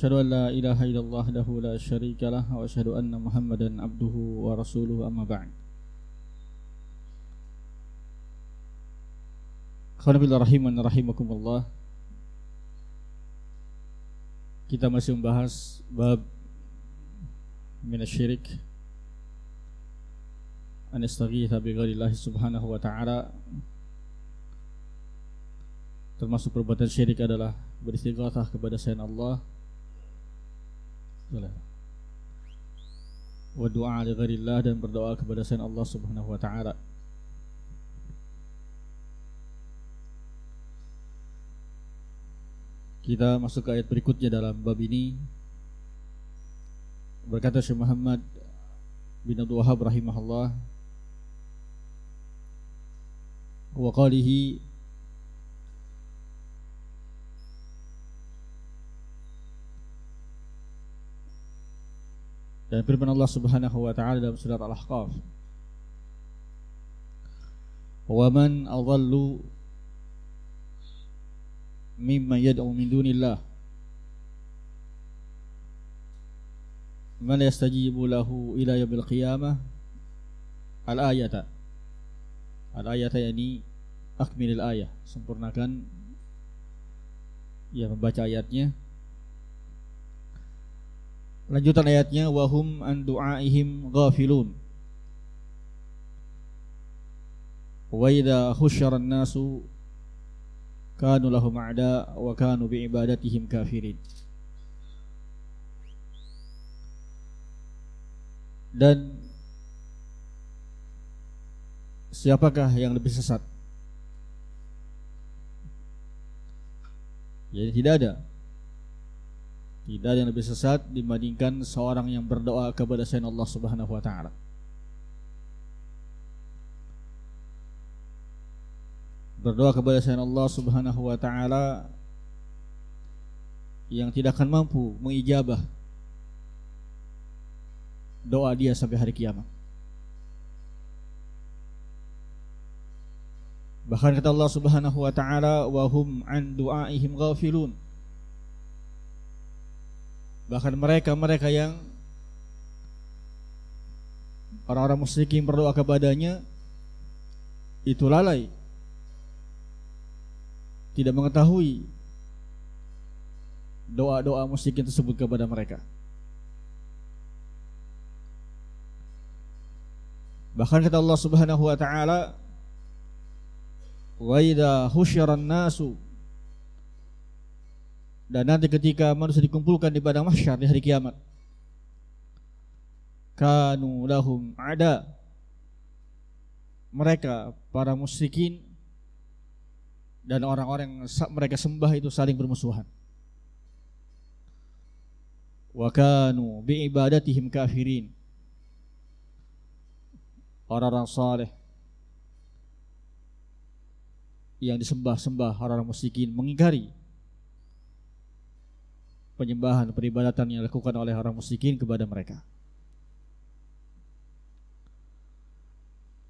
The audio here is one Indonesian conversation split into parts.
أشهد أن لا إله إلا الله له لا شريك له وأشهد أن محمدا عبده ورسوله أما بعد. Khanabillah rahiman rahimakumullah Kita masih membahas bab min syirik an Anastaghitha bi ghairillah subhanahu wa ta'ala. Termasuk perbuatan syirik adalah beristighatsah kepada selain Allah wa ghairillah dan berdoa kepada selain Allah subhanahu wa ta'ala Kita masuk ke ayat berikutnya dalam bab ini. Berkata Syekh Muhammad bin Abdul Wahab rahimahullah wa qalihi dan firman Allah Subhanahu wa taala dalam surat Al-Ahqaf. Wa man adallu mimma yad'u min dunillah. Man yastajibu lahu ila yaumil qiyamah. Al-ayata. Al-ayata yani akmilil ayah sempurnakan. Ya membaca ayatnya lanjutan ayatnya wahum an du'aihim ghafilun. Wa idza khusyara an-nasu kanu lahum a'da wa kanu bi ibadatihim kafirin. Dan siapakah yang lebih sesat? Jadi tidak ada tidak ada yang lebih sesat dibandingkan seorang yang berdoa kepada selain Allah Subhanahu wa taala berdoa kepada selain Allah Subhanahu wa taala yang tidak akan mampu mengijabah doa dia sampai hari kiamat. Bahkan kata Allah Subhanahu wa taala wa hum an du'aihim ghafilun. Bahkan mereka-mereka yang orang-orang musyrikin berdoa kepadanya itu lalai tidak mengetahui doa-doa musyrikin tersebut kepada mereka. Bahkan kata Allah Subhanahu wa taala wa idza husyaran nasu dan nanti ketika manusia dikumpulkan di padang mahsyar di hari kiamat kanu lahum ada mereka para musyrikin dan orang-orang yang mereka sembah itu saling bermusuhan. Wa kanu bi ibadatihim kafirin. Orang-orang saleh yang disembah-sembah orang-orang musyrikin mengingkari penyembahan peribadatan yang dilakukan oleh orang musyrikin kepada mereka.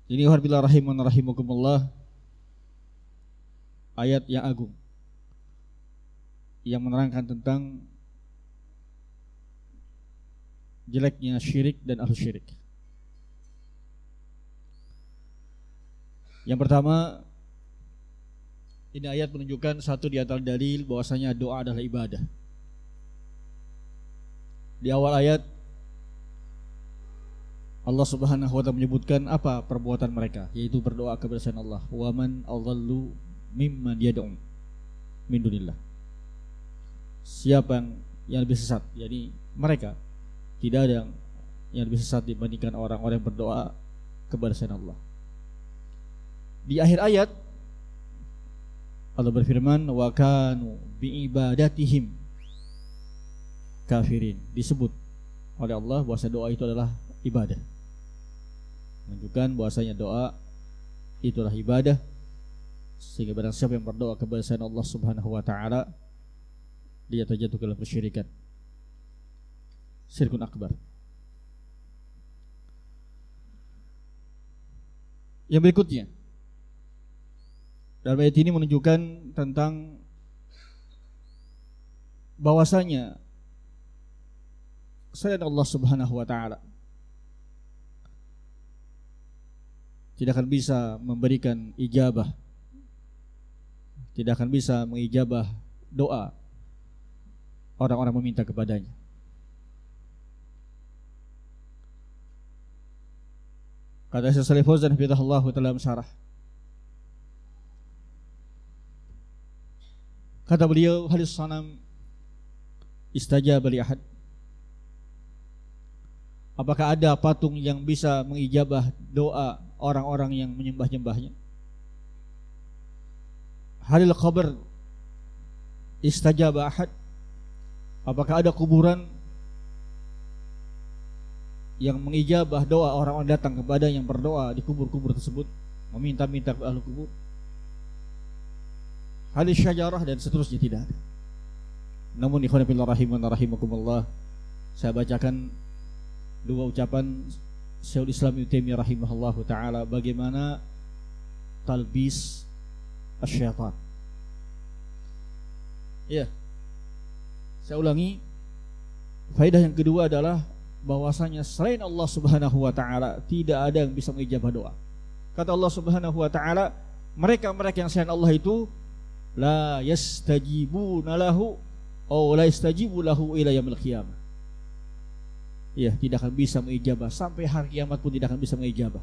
Ini warahmatullahi rahimun rahimakumullah ayat yang agung yang menerangkan tentang jeleknya syirik dan ahlu syirik. Yang pertama, ini ayat menunjukkan satu di antara dalil bahwasanya doa adalah ibadah. Di awal ayat Allah Subhanahu wa taala menyebutkan apa perbuatan mereka, yaitu berdoa kepada Allah. Wa man adallu mimman yad'u min dunillah. Siapa yang yang lebih sesat? Jadi mereka tidak ada yang yang lebih sesat dibandingkan orang-orang yang berdoa kepada selain Allah. Di akhir ayat Allah berfirman wa kanu bi ibadatihim kafirin disebut oleh Allah bahwa doa itu adalah ibadah menunjukkan bahwasanya doa itulah ibadah sehingga barang siapa yang berdoa kepada selain Allah Subhanahu wa taala dia terjatuh ke dalam kesyirikan. Syirkun akbar. Yang berikutnya dalam ayat ini menunjukkan tentang bahwasanya selain Allah Subhanahu wa taala. Tidak akan bisa memberikan ijabah. Tidak akan bisa mengijabah doa orang-orang meminta kepadanya. Kata Syekh Salih Fauzan Allah dalam syarah. Kata beliau, halis sanam istajab li ahad. Apakah ada patung yang bisa mengijabah doa orang-orang yang menyembah-nyembahnya? Halil qabr istajab ahad. Apakah ada kuburan yang mengijabah doa orang-orang datang kepada yang berdoa di kubur-kubur tersebut meminta-minta ke ahli kubur hadis syajarah dan seterusnya tidak ada namun ikhwan fillah rahiman rahimakumullah saya bacakan dua ucapan Syaikhul Islam Ibnu Taimiyah taala bagaimana talbis asyaitan ya saya ulangi faedah yang kedua adalah bahwasanya selain Allah Subhanahu wa taala tidak ada yang bisa mengijabah doa. Kata Allah Subhanahu wa taala, mereka-mereka yang selain Allah itu la yastajibuna lahu atau la yastajibu lahu ila yaumil qiyamah. Ya, tidak akan bisa mengijabah sampai hari kiamat pun tidak akan bisa mengijabah.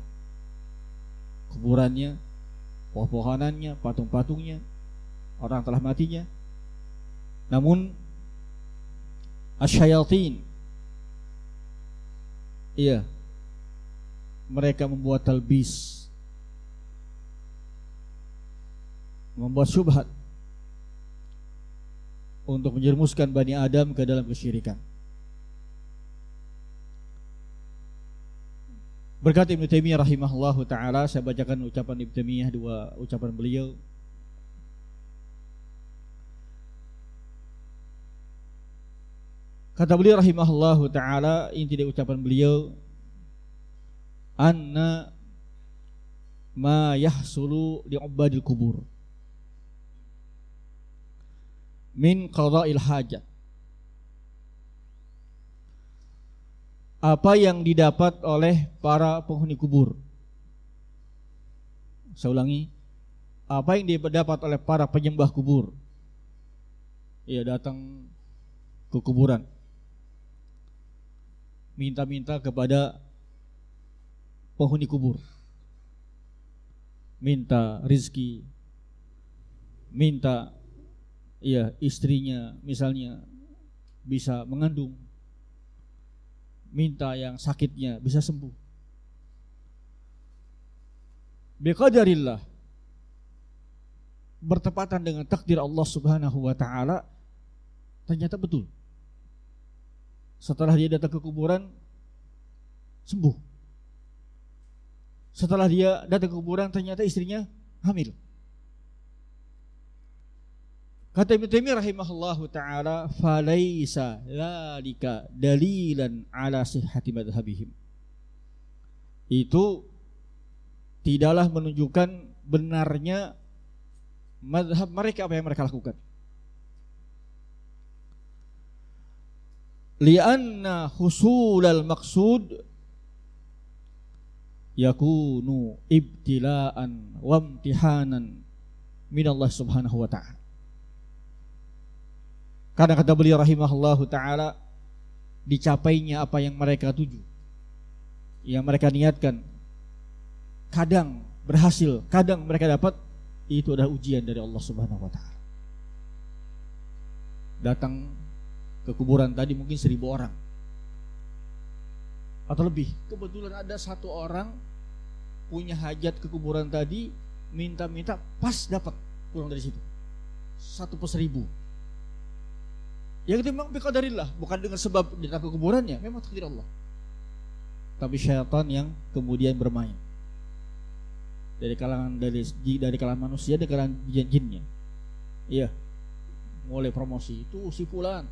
Kuburannya, pohon-pohonannya, patung-patungnya, orang telah matinya. Namun asyayatin Iya. Mereka membuat talbis. Membuat syubhat untuk menjerumuskan Bani Adam ke dalam kesyirikan. Berkata Ibnu Taimiyah rahimahullahu taala, saya bacakan ucapan Ibnu Taimiyah dua ucapan beliau. Kata beliau rahimahullahu taala ini tidak ucapan beliau. Anna ma yahsulu li ubadil kubur. Min qada'il hajat apa yang didapat oleh para penghuni kubur. Saya ulangi apa yang didapat oleh para penyembah kubur. Ia datang ke kuburan. Minta-minta kepada penghuni kubur. Minta rizki, minta ya istrinya misalnya bisa mengandung, minta yang sakitnya bisa sembuh. Biqadarillah bertepatan dengan takdir Allah Subhanahu wa taala ternyata betul. Setelah dia datang ke kuburan sembuh. Setelah dia datang ke kuburan ternyata istrinya hamil. Kata Ibnu Taimiyah rahimahullahu taala, "Falaisa dzalika dalilan ala sihhati madhhabihim." Itu tidaklah menunjukkan benarnya madhab mereka apa yang mereka lakukan. lianna husulal maqsud yakunu ibtilaan wa imtihanan min Allah Subhanahu wa taala. Karena kata beliau rahimahullahu taala dicapainya apa yang mereka tuju. Yang mereka niatkan. Kadang berhasil, kadang mereka dapat itu adalah ujian dari Allah Subhanahu wa taala. Datang ke kuburan tadi mungkin seribu orang atau lebih. Kebetulan ada satu orang punya hajat ke kuburan tadi, minta-minta pas dapat pulang dari situ. Satu per seribu. Yang itu memang biqadarillah, bukan dengan sebab datang ke kuburannya, memang takdir Allah. Tapi syaitan yang kemudian bermain. Dari kalangan dari dari kalangan manusia dari kalangan jinnya. Iya. Mulai promosi itu si fulan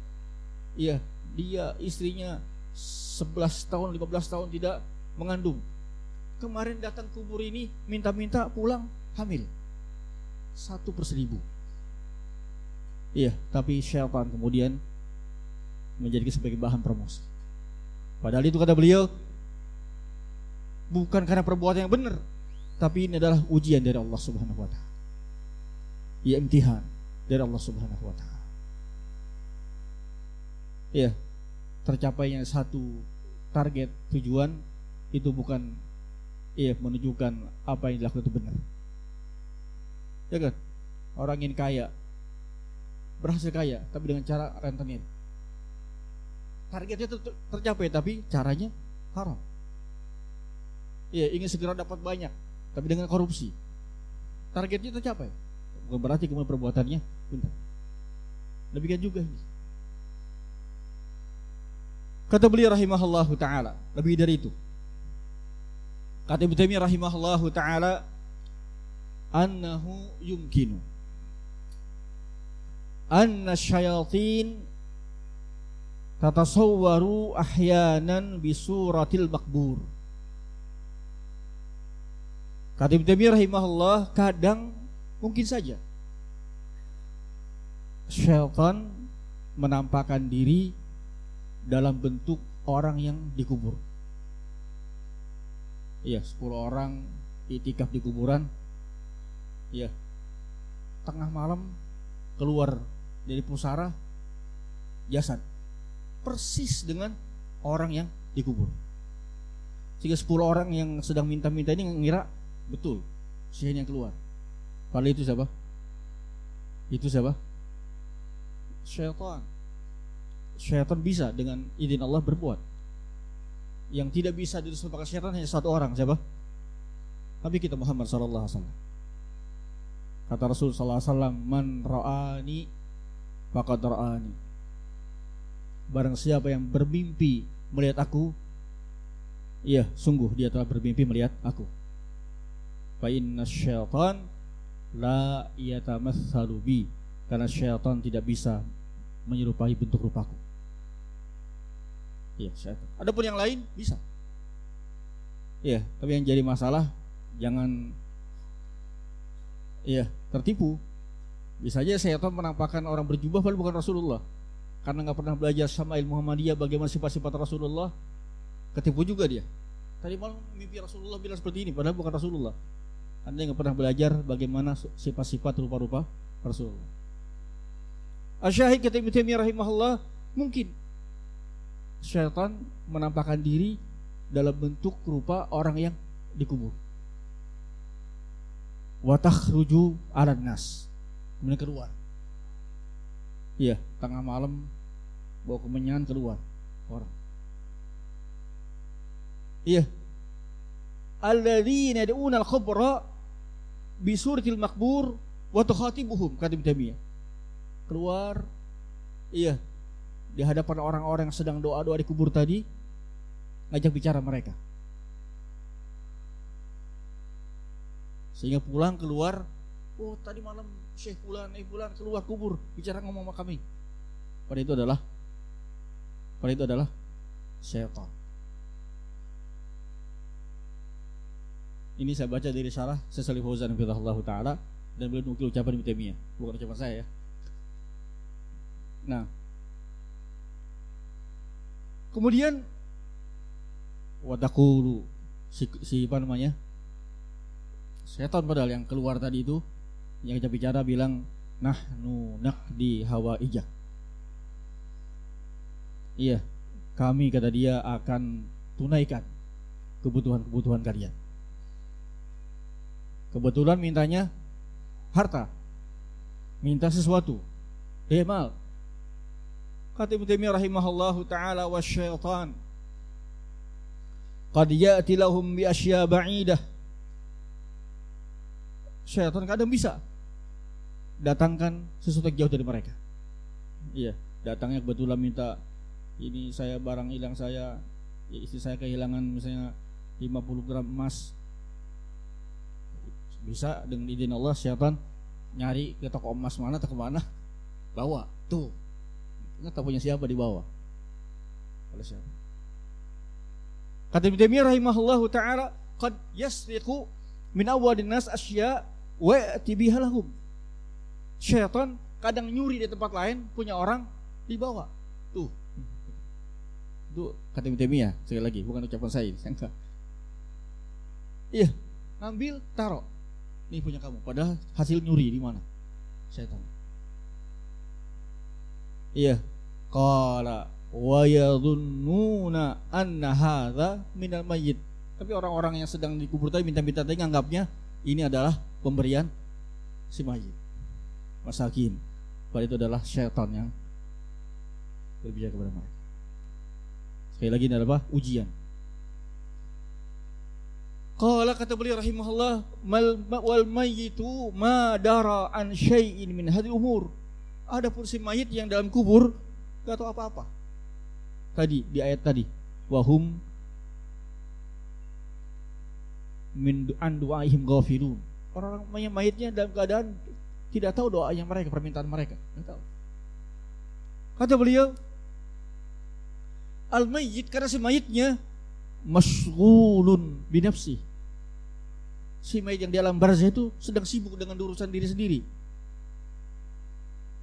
Iya, dia istrinya 11 tahun, 15 tahun tidak mengandung. Kemarin datang kubur ini minta-minta pulang hamil. Satu per seribu. Iya, tapi syaitan kemudian menjadi sebagai bahan promosi. Padahal itu kata beliau bukan karena perbuatan yang benar, tapi ini adalah ujian dari Allah Subhanahu wa taala. Ya imtihan dari Allah Subhanahu wa taala. Ya, tercapainya satu target tujuan itu bukan iya menunjukkan apa yang dilakukan itu benar. Ya kan? Orang ingin kaya berhasil kaya tapi dengan cara rentenir. Targetnya ter tercapai tapi caranya haram. Iya, ingin segera dapat banyak tapi dengan korupsi. Targetnya tercapai. Bukan berarti kemudian perbuatannya benar. Demikian juga ini. Kata beliau rahimahullahu taala, lebih dari itu. Kata Ibnu Taimiyah rahimahullahu taala, annahu yumkinu anna syayatin tatasawwaru ahyanan bisuratil makbur. Ibnu Taimiyah rahimahullah, kadang mungkin saja syaitan menampakkan diri dalam bentuk orang yang dikubur. Iya, 10 orang itikaf di kuburan. Iya. Tengah malam keluar dari pusara jasad. Persis dengan orang yang dikubur. Sehingga 10 orang yang sedang minta-minta ini ngira betul sihir yang keluar. Padahal itu siapa? Itu siapa? Syaitan syaitan bisa dengan izin Allah berbuat. Yang tidak bisa didustakan syaitan hanya satu orang, siapa? Nabi kita Muhammad sallallahu alaihi wasallam. Kata Rasul sallallahu alaihi wasallam, "Man ra'ani faqad ra'ani." Barang siapa yang bermimpi melihat aku, iya, sungguh dia telah bermimpi melihat aku. Fa inna syaitan la yatamatsalu bi karena syaitan tidak bisa menyerupai bentuk rupaku. Iya, syaitan. Adapun yang lain bisa. Iya, tapi yang jadi masalah jangan iya, tertipu. Bisa aja syaitan menampakkan orang berjubah padahal bukan Rasulullah. Karena nggak pernah belajar sama ilmu Muhammadiyah bagaimana sifat-sifat Rasulullah, ketipu juga dia. Tadi malam mimpi Rasulullah bilang seperti ini padahal bukan Rasulullah. Anda nggak pernah belajar bagaimana sifat-sifat rupa-rupa Rasulullah. Asyahid kata Ibnu Taimiyah rahimahullah mungkin syaitan menampakkan diri dalam bentuk rupa orang yang dikubur. Watah ruju alat nas. Kemudian keluar. Iya, tengah malam bawa kemenyan keluar orang. Iya. Alladzina yad'una al-khabra bi suratil makbur wa tukhatibuhum kata Ibnu. Keluar iya di hadapan orang-orang yang sedang doa-doa di kubur tadi ngajak bicara mereka. Sehingga pulang keluar, oh tadi malam Syekh Fulan, eh Fulan keluar kubur bicara ngomong sama kami. Pada itu adalah pada itu adalah syaitan. Ini saya baca dari syarah Sesali Fauzan Allah taala dan beliau nukil ucapan Taimiyah, bukan ucapan saya ya. Nah, Kemudian wadakulu si, si apa namanya? Setan padahal yang keluar tadi itu yang kita bicara bilang nah nunak di hawa ijak. Iya, kami kata dia akan tunaikan kebutuhan-kebutuhan kalian. Kebetulan mintanya harta. Minta sesuatu. Demal, Kata Ibnu Taimiyah rahimahullahu taala wasyaitan qad ya'ti lahum bi asya ba'idah. Syaitan kadang bisa datangkan sesuatu yang jauh dari mereka. Iya, datangnya kebetulan minta ini saya barang hilang saya istri saya kehilangan misalnya 50 gram emas bisa dengan izin Allah syaitan nyari ke toko emas mana atau ke mana bawa tuh Nggak tahu punya siapa di bawah. Oleh siapa? Kata Ibnu Taimiyah rahimahullahu taala, "Qad yasriqu min awwadin nas asya wa ya'ti biha lahum." Syaitan kadang nyuri di tempat lain punya orang dibawa. Tuh. Itu kata Ibnu Taimiyah sekali lagi, bukan ucapan saya. Enggak. Iya, ngambil, taruh. Ini punya kamu. Padahal hasil nyuri di mana? Setan. Iya. Qala wa yadhunnuna anna hadza minal mayyit. Tapi orang-orang yang sedang dikubur tadi minta-minta tadi nganggapnya ini adalah pemberian si mayit. Masakin. Padahal itu adalah syaitan yang berbicara kepada mereka. Sekali lagi ini adalah ujian. Qala kata beliau rahimahullah mal wal mayyitu ma dara an syai'in min hadhihi umur. Adapun si mayit yang dalam kubur enggak tahu apa-apa. Tadi di ayat tadi wahum min an du'aihim ghafirun. Orang-orang mayitnya dalam keadaan tidak tahu doa yang mereka, permintaan mereka. Tidak tahu. Kata beliau, al mayyit karena si mayitnya masghulun binafsi. Si mayit yang di alam barzah itu sedang sibuk dengan urusan diri sendiri.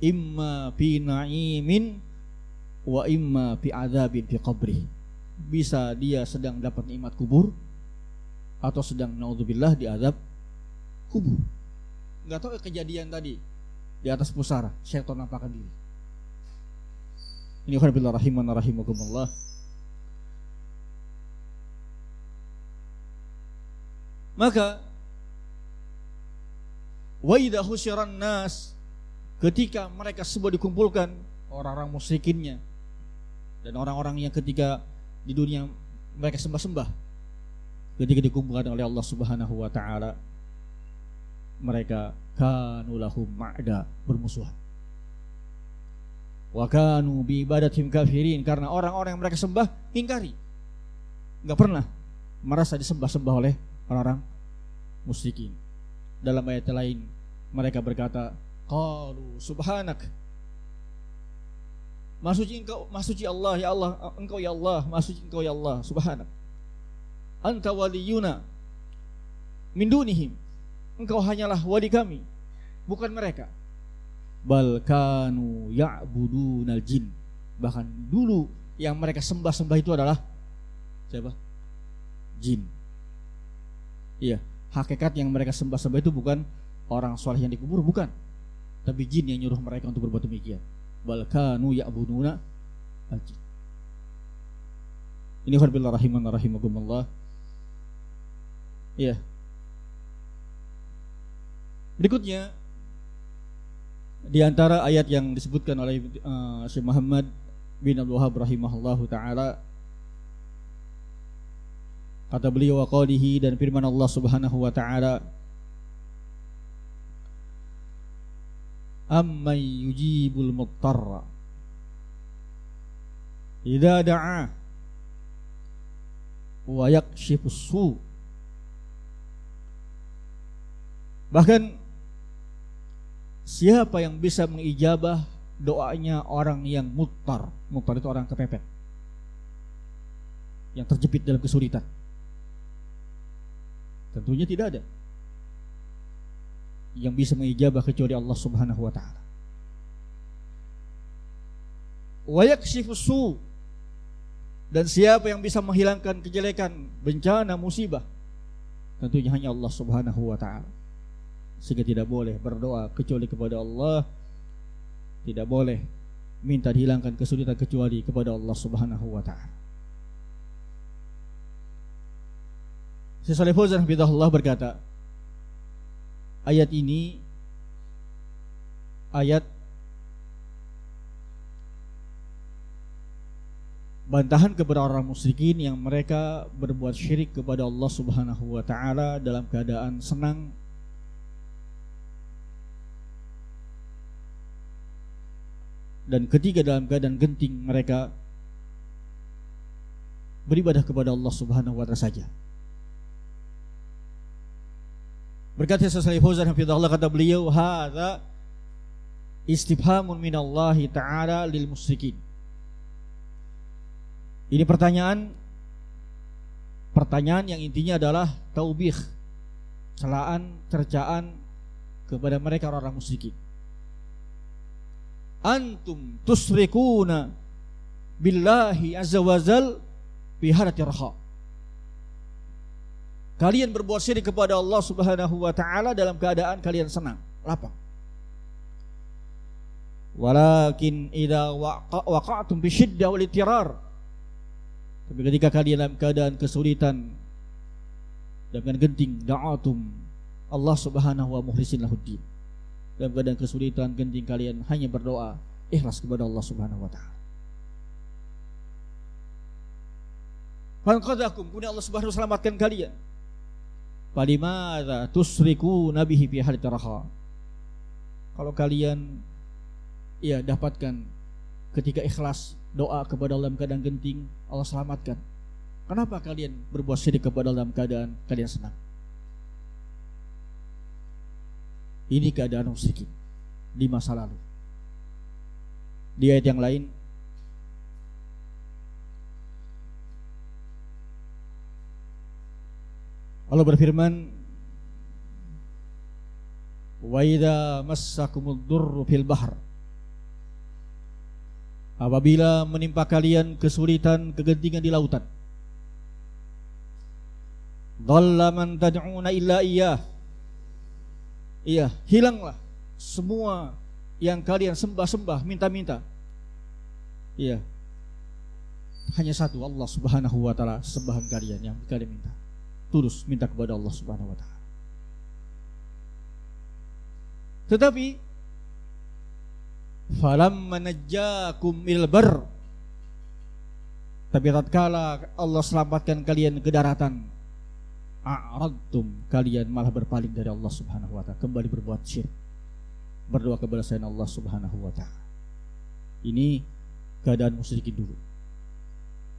Imma fi na'imin wa imma fi adzabin fi qabri. Bisa dia sedang dapat nikmat kubur atau sedang naudzubillah di azab kubur. Enggak tahu kejadian tadi di atas pusara, syaitan nampakkan diri. Ini khairullahi rahiman rahimakumullah. Maka wa idza nas ketika mereka semua dikumpulkan orang-orang musyrikinnya dan orang-orang yang ketika di dunia mereka sembah-sembah ketika dikumpulkan oleh Allah Subhanahu wa taala mereka kanu lahum ma'da bermusuhan wa kanu bi ibadatim kafirin karena orang-orang yang mereka sembah ingkari enggak pernah merasa disembah-sembah oleh orang-orang musyrikin. Dalam ayat lain mereka berkata, "Qalu subhanak." Masuci engkau, masuci Allah ya Allah, engkau ya Allah, masuci engkau ya Allah, subhanak. Anta waliyuna min dunihim. Engkau hanyalah wali kami, bukan mereka. Bal kanu ya'budunal jin. Bahkan dulu yang mereka sembah-sembah itu adalah siapa? Jin. Iya, hakikat yang mereka sembah-sembah itu bukan orang soleh yang dikubur, bukan. Tapi jin yang nyuruh mereka untuk berbuat demikian. Balkanu ya'buduna al-jin. Ini kharbillah rahiman rahimakumullah. Iya. Berikutnya di antara ayat yang disebutkan oleh uh, Syekh Muhammad bin Abdul Wahab rahimahullahu taala Kata beliau wa qalihi dan firman Allah Subhanahu wa taala Amman yujibul muttarra Idza da'a wa yakshifus su Bahkan siapa yang bisa mengijabah doanya orang yang mutar Mutar itu orang kepepet yang terjepit dalam kesulitan Tentunya tidak ada yang bisa mengijabah kecuali Allah Subhanahu wa taala. Wa yakshifu dan siapa yang bisa menghilangkan kejelekan, bencana, musibah? Tentunya hanya Allah Subhanahu wa taala. Sehingga tidak boleh berdoa kecuali kepada Allah. Tidak boleh minta dihilangkan kesulitan kecuali kepada Allah Subhanahu wa taala. Syekh Saleh berkata, ayat ini ayat bantahan kepada orang musyrikin yang mereka berbuat syirik kepada Allah Subhanahu wa taala dalam keadaan senang dan ketiga dalam keadaan genting mereka beribadah kepada Allah Subhanahu wa taala saja. Berkata Syekh Fauzan hafizahullah kata beliau, "Hadza istifhamun minallahi ta'ala lil musyrikin." Ini pertanyaan pertanyaan yang intinya adalah taubih, celaan, cercaan kepada mereka orang musyrikin. Antum tusrikuna billahi azza wazal fi halati raha. Kalian berbuat syirik kepada Allah Subhanahu wa taala dalam keadaan kalian senang, lapang. Walakin idza waqa'tum bi syiddah wal itirar. Tapi ketika kalian dalam keadaan kesulitan dengan genting da'atum Allah Subhanahu wa muhlisin lahuddin. Dalam keadaan kesulitan genting kalian hanya berdoa ikhlas kepada Allah Subhanahu wa taala. Fanqadhakum kemudian Allah Subhanahu wa selamatkan kalian. Falimada tusriku nabihi fi halit Kalau kalian ia dapatkan ketika ikhlas doa kepada Allah dalam keadaan genting Allah selamatkan kenapa kalian berbuat syirik kepada Allah dalam keadaan kalian senang ini keadaan musyrikin di masa lalu di ayat yang lain Allah berfirman wa idza massakumud durru fil bahr apabila menimpa kalian kesulitan, kegentingan di lautan. Dhalla man tad'una illa iyyah. Iya, hilanglah semua yang kalian sembah-sembah, minta-minta. Iya. Hanya satu Allah Subhanahu wa taala sembahan kalian yang kalian minta. Terus minta kepada Allah Subhanahu wa taala. Tetapi falam menajjakum ilbar tapi tatkala Allah selamatkan kalian ke daratan a'radtum. Kalian malah berpaling dari Allah Subhanahu wa taala. Kembali berbuat syirik berdoa kepada selain Allah Subhanahu wa taala. Ini keadaan musyrikin dulu.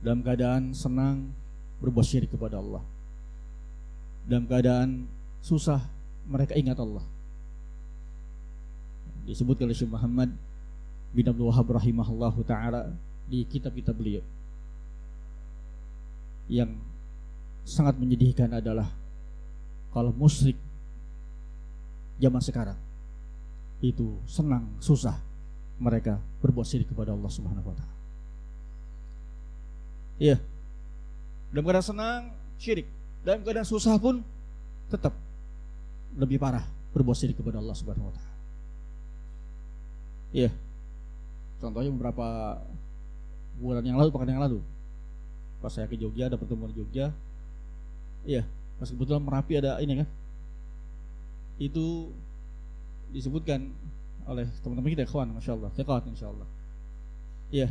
Dalam keadaan senang berbuat syirik kepada Allah. Dalam keadaan susah mereka ingat Allah. Disebut oleh Syekh Muhammad bin Abdul Wahab rahimahullahu taala di kitab-kitab beliau. Yang sangat menyedihkan adalah kalau musyrik zaman sekarang itu senang susah mereka berbuat syirik kepada Allah Subhanahu wa taala. Iya. Dalam keadaan senang syirik, dalam keadaan susah pun tetap lebih parah berbuat syirik kepada Allah Subhanahu wa taala. Iya. Contohnya beberapa bulan yang lalu, pekan yang lalu, pas saya ke Jogja ada pertemuan di Jogja, iya, pas kebetulan Merapi ada ini kan, itu disebutkan oleh teman-teman kita kawan, masya Allah, kawan insya Allah. Iya,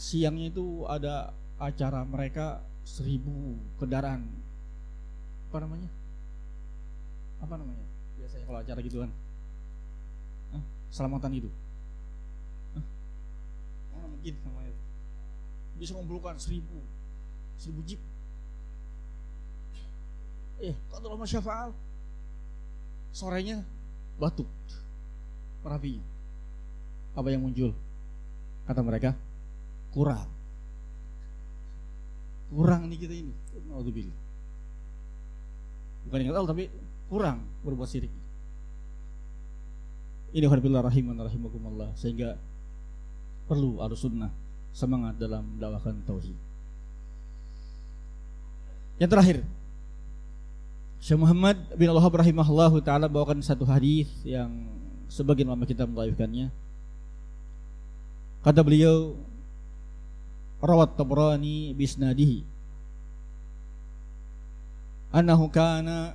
siangnya itu ada acara mereka seribu kendaraan, apa namanya? Apa namanya? Biasanya kalau acara gitu kan, selamatan itu mungkin namanya? Bisa mengumpulkan seribu. Seribu jeep eh kata lama syafaal sorenya batu. Perapinya apa yang muncul? Kata mereka kurang. Kurang nih kita ini. Alhamdulillah bukan yang tahu tapi kurang berbuat syirik. Ini warahmatullahi rahiman rahimakumullah. Sehingga perlu harus sunnah semangat dalam dakwakan tauhid. Yang terakhir, Syekh Muhammad bin Allah rahimahullah taala bawakan satu hadis yang sebagian ulama kita melaifkannya. Kata beliau, rawat Tabrani bisnadihi annahu kana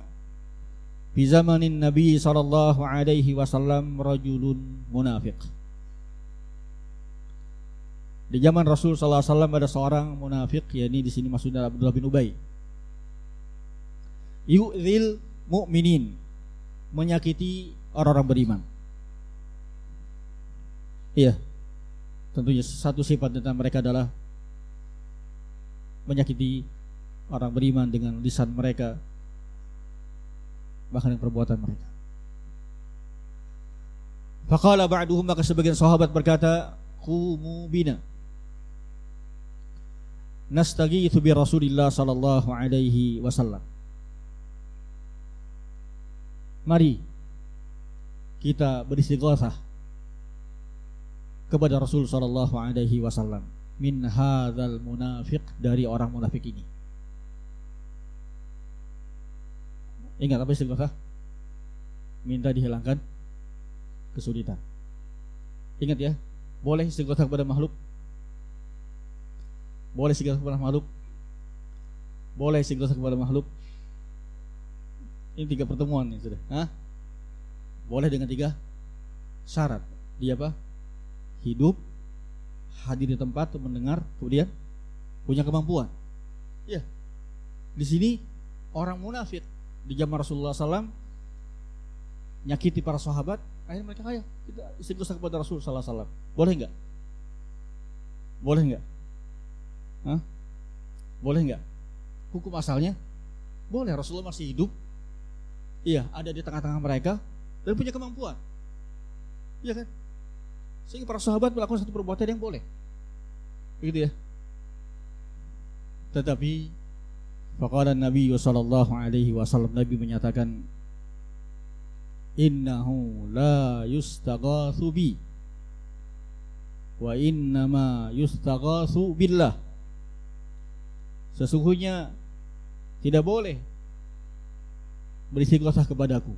fi zamanin Nabi sallallahu alaihi wasallam rajulun munafiq. Di zaman Rasul sallallahu alaihi wasallam ada seorang munafik yakni di sini maksudnya Abdullah bin Ubay. Yu'dzil mu'minin menyakiti orang-orang beriman. Iya. Tentunya satu sifat tentang mereka adalah menyakiti orang beriman dengan lisan mereka bahkan dengan perbuatan mereka. Faqala ba'duhum maka sebagian sahabat berkata, "Qumu bina." nastaghitsu bi Rasulillah sallallahu alaihi wasallam. Mari kita beristighatsah kepada Rasul sallallahu alaihi wasallam. min hadzal munafiq dari orang munafik ini. Ingat apa istighothah? Minta dihilangkan kesulitan. Ingat ya, boleh istighothah kepada makhluk? Boleh istighothah kepada makhluk? Boleh istighothah kepada makhluk? Ini tiga pertemuan nih sudah. Hah? Boleh dengan tiga syarat. Dia apa? Hidup, hadir di tempat, mendengar, kemudian punya kemampuan. Ya. Di sini orang munafik di zaman Rasulullah SAW nyakiti para sahabat, akhirnya mereka kaya. Kita istighosah kepada Rasulullah SAW. Boleh nggak? Boleh nggak? Hah? Boleh nggak? Hukum asalnya boleh. Rasulullah masih hidup, Iya, ada di tengah-tengah mereka dan punya kemampuan. Iya kan? Sehingga para sahabat melakukan satu perbuatan yang boleh. Begitu ya. Tetapi faqala Nabi sallallahu alaihi wasallam Nabi menyatakan innahu la yustaghatsu bi wa innama yustaghatsu billah. Sesungguhnya tidak boleh beristighothah kepadaku.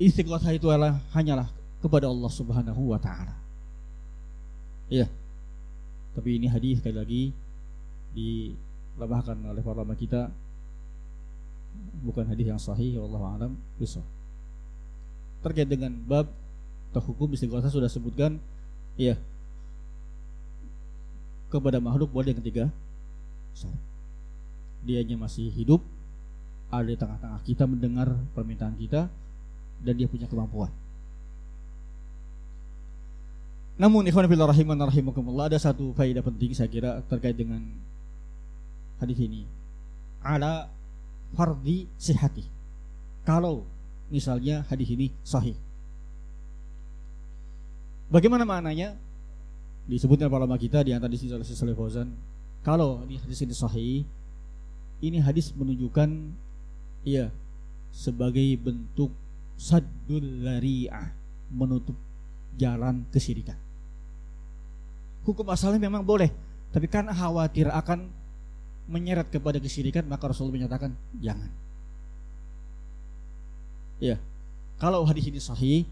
Istighothah itu adalah hanyalah kepada Allah Subhanahu wa taala. Iya. Tapi ini hadis sekali lagi dilemahkan oleh para ulama kita bukan hadis yang sahih Allah alam bisa. Terkait dengan bab atau hukum istighothah sudah sebutkan iya kepada makhluk boleh yang ketiga dianya masih hidup ada di tengah-tengah kita mendengar permintaan kita dan dia punya kemampuan. Namun ikhwan fillah rahiman rahimakumullah ada satu faedah penting saya kira terkait dengan hadis ini. Ala fardi sihati. Kalau misalnya hadis ini sahih. Bagaimana maknanya? Disebutnya para ulama kita di antara di sini oleh Syekh kalau ini hadis ini sahih, ini hadis menunjukkan Iya, sebagai bentuk sadul lari'ah, menutup jalan kesirikan. Hukum asalnya memang boleh, tapi karena khawatir akan menyeret kepada kesirikan, maka Rasulullah menyatakan jangan. Ya, kalau hadis ini sahih,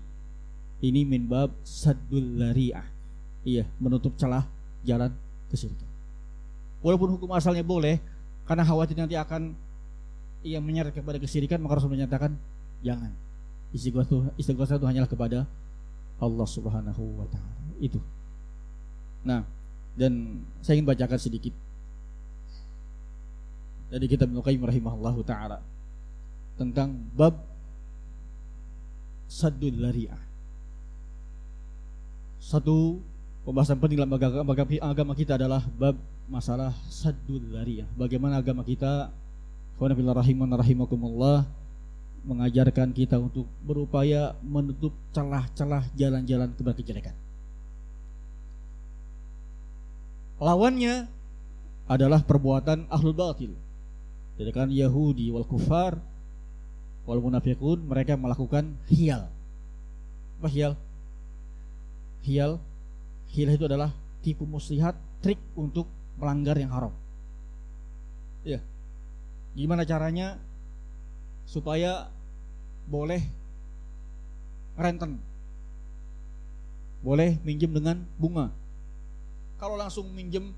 ini min bab sadul lari'ah. Iya, menutup celah jalan kesirikan. Walaupun hukum asalnya boleh, karena khawatir nanti akan yang menyeret kepada kesirikan maka Rasul menyatakan jangan. Istighosah istighosah itu hanyalah kepada Allah Subhanahu wa taala. Itu. Nah dan saya ingin bacakan sedikit. Dari kitab Ibnu Qayyim rahimahullahu taala. Tentang bab saddul lari'ah. Satu pembahasan penting dalam agama, agama kita adalah bab masalah saddul lari'ah. Bagaimana agama kita rahimakumullah mengajarkan kita untuk berupaya menutup celah-celah jalan-jalan kejelekan. Lawannya adalah perbuatan ahlul batil. Jadi kan Yahudi wal kufar wal munafiqun mereka melakukan hial. Apa hial? Hial Hial itu adalah tipu muslihat, trik untuk melanggar yang haram. Ya, Gimana caranya supaya boleh renten? Boleh minjem dengan bunga. Kalau langsung minjem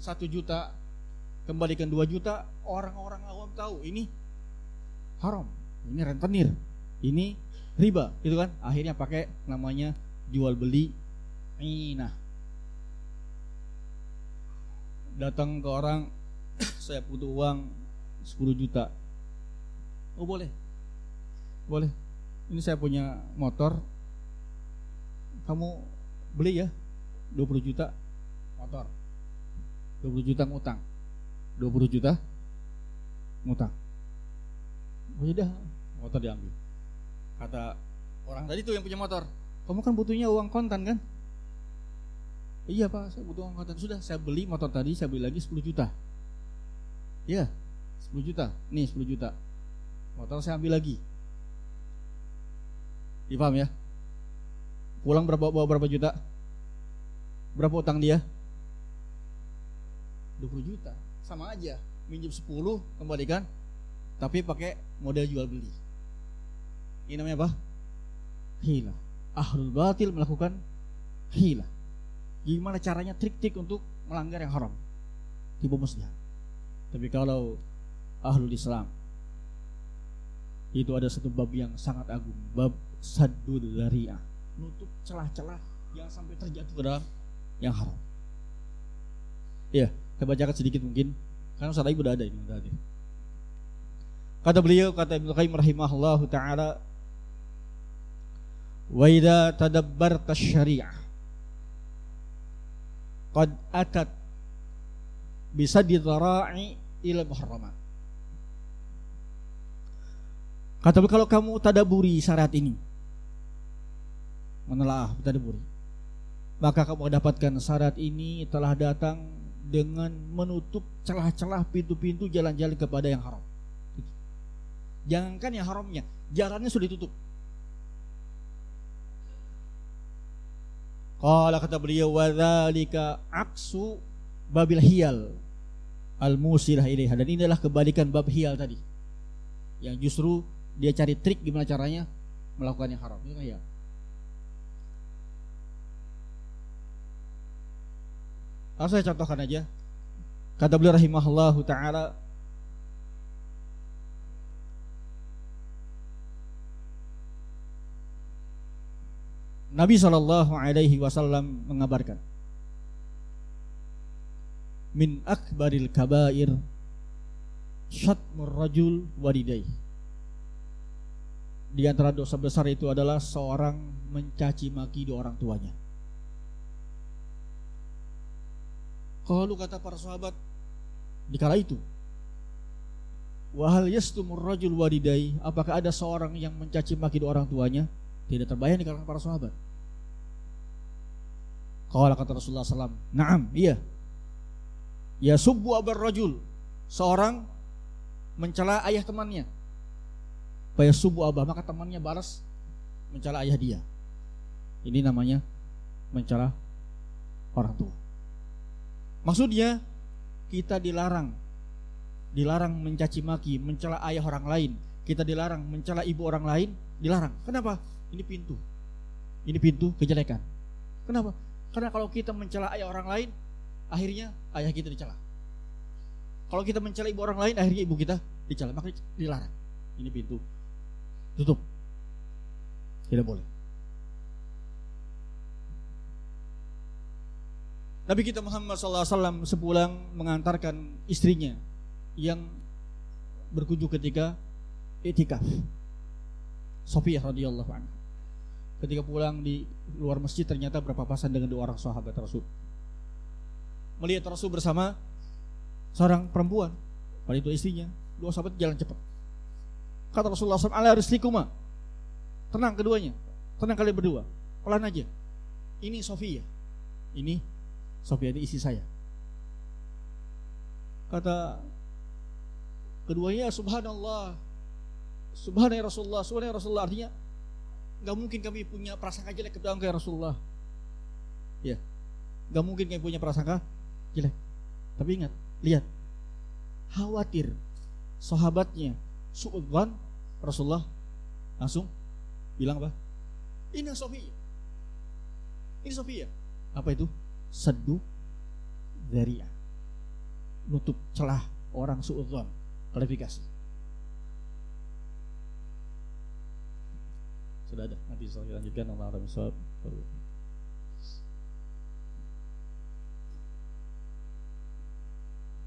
satu juta kembalikan dua juta, orang-orang awam tahu ini haram, ini rentenir, ini riba, gitu kan? Akhirnya pakai namanya jual beli inah. Datang ke orang, saya butuh uang 10 juta. Oh boleh. Boleh. Ini saya punya motor. Kamu beli ya 20 juta motor. 20 juta ngutang. 20 juta ngutang. Oh ya motor diambil. Kata orang tadi tuh yang punya motor, kamu kan butuhnya uang kontan kan? Iya pak, saya butuh uang kontan. Sudah, saya beli motor tadi, saya beli lagi 10 juta. Iya, 10 juta nih 10 juta motor saya ambil lagi dipaham ya pulang berapa bawa berapa juta Berapa utang dia? 20 juta. Sama aja. Minjem 10, kembalikan. Tapi pakai model jual beli. Ini namanya apa? Hila. Ahlul batil melakukan hila. Gimana caranya trik-trik untuk melanggar yang haram? Tipu muslihat. Tapi kalau ahlul Islam itu ada satu bab yang sangat agung, bab sadul zari'ah, nutup celah-celah yang sampai terjatuh ke dalam yang haram. Ya, saya bacakan sedikit mungkin karena saat ibu udah ada ini udah ada. Kata beliau kata Ibnu Qayyim rahimahullahu taala wa idza tadabbarta syariah qad atat bisa dhara'i ila muharramat. Kata kalau kamu tadaburi syariat ini menelaah tadaburi maka kamu dapatkan syarat ini telah datang dengan menutup celah-celah pintu-pintu jalan-jalan kepada yang haram. Jangankan yang haramnya, jalannya sudah ditutup. Qala kata beliau wadzalika aksu babil hiyal al musilah ilaiha dan inilah kebalikan bab hiyal tadi. Yang justru dia cari trik gimana caranya melakukan yang haram. Itu ya. Lalu saya contohkan aja. Kata beliau rahimahullah taala Nabi Shallallahu Alaihi Wasallam mengabarkan min akbaril kabair syatmur rajul wadidai di antara dosa besar itu adalah seorang mencaci maki dua orang tuanya Kalau kata para sahabat di kala itu, wahal yastumur rajul wadidai, apakah ada seorang yang mencaci maki dua orang tuanya? Tidak terbayang di kalangan para sahabat. Kalau kata Rasulullah SAW, naam, iya. Ya subuh abar rajul, seorang mencela ayah temannya. Supaya subuh abah, maka temannya balas mencela ayah dia. Ini namanya mencela orang tua. Maksudnya kita dilarang dilarang mencaci maki, mencela ayah orang lain. Kita dilarang mencela ibu orang lain, dilarang. Kenapa? Ini pintu. Ini pintu kejelekan. Kenapa? Karena kalau kita mencela ayah orang lain, akhirnya ayah kita dicela. Kalau kita mencela ibu orang lain, akhirnya ibu kita dicela. Maka dilarang. Ini pintu. Tutup. Tidak boleh. Nabi kita Muhammad SAW sepulang mengantarkan istrinya yang berkunjung ketika itikaf. Sofiyah radhiyallahu anha. Ketika pulang di luar masjid ternyata berpapasan dengan dua orang sahabat Rasul. Melihat Rasul bersama seorang perempuan, pada itu istrinya, dua sahabat jalan cepat. Kata Rasulullah SAW, ala rislikuma. Tenang keduanya, tenang kalian berdua, pelan aja. Ini Sofia, ini Sofia ini isi saya. Kata keduanya subhanallah. Subhanallah Rasulullah, subhanallah Rasulullah artinya nggak mungkin kami punya prasangka jelek kepada engkau ya Rasulullah. Ya. nggak mungkin kami punya prasangka jelek. Tapi ingat, lihat. Khawatir sahabatnya suudzan Rasulullah langsung bilang apa? Ini Sofia. Ini Sofia. Apa itu? sedu dari nutup celah orang suudzon klarifikasi sudah ada nanti saya lanjutkan Allah